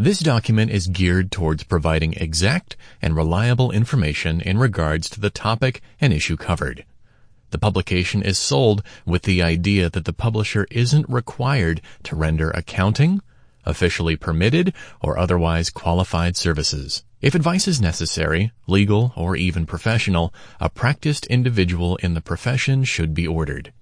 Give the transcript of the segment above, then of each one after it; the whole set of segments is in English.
This document is geared towards providing exact and reliable information in regards to the topic and issue covered. The publication is sold with the idea that the publisher isn't required to render accounting, officially permitted, or otherwise qualified services. If advice is necessary, legal or even professional, a practiced individual in the profession should be ordered.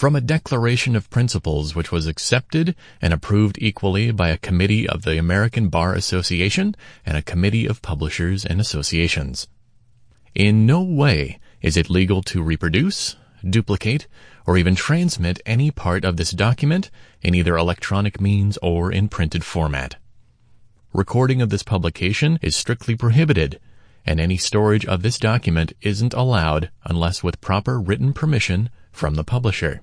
From a declaration of principles which was accepted and approved equally by a committee of the American Bar Association and a committee of publishers and associations. In no way is it legal to reproduce, duplicate, or even transmit any part of this document in either electronic means or in printed format. Recording of this publication is strictly prohibited, and any storage of this document isn't allowed unless with proper written permission from the publisher.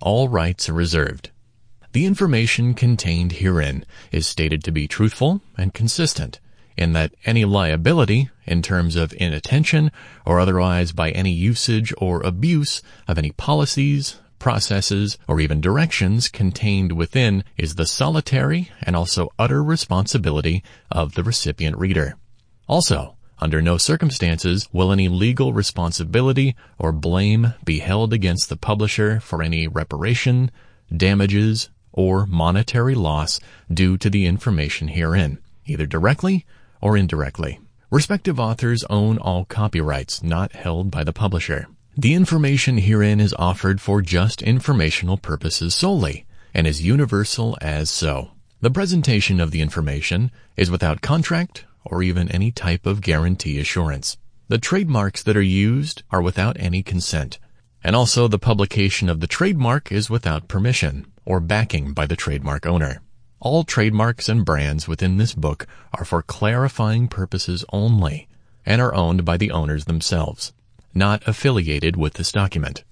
All rights are reserved. The information contained herein is stated to be truthful and consistent in that any liability in terms of inattention or otherwise by any usage or abuse of any policies, processes, or even directions contained within is the solitary and also utter responsibility of the recipient reader. Also, under no circumstances will any legal responsibility or blame be held against the publisher for any reparation, damages, or monetary loss due to the information herein, either directly or indirectly. Respective authors own all copyrights not held by the publisher. The information herein is offered for just informational purposes solely and is universal as so. The presentation of the information is without contract or even any type of guarantee assurance. The trademarks that are used are without any consent. And also the publication of the trademark is without permission or backing by the trademark owner. All trademarks and brands within this book are for clarifying purposes only and are owned by the owners themselves, not affiliated with this document.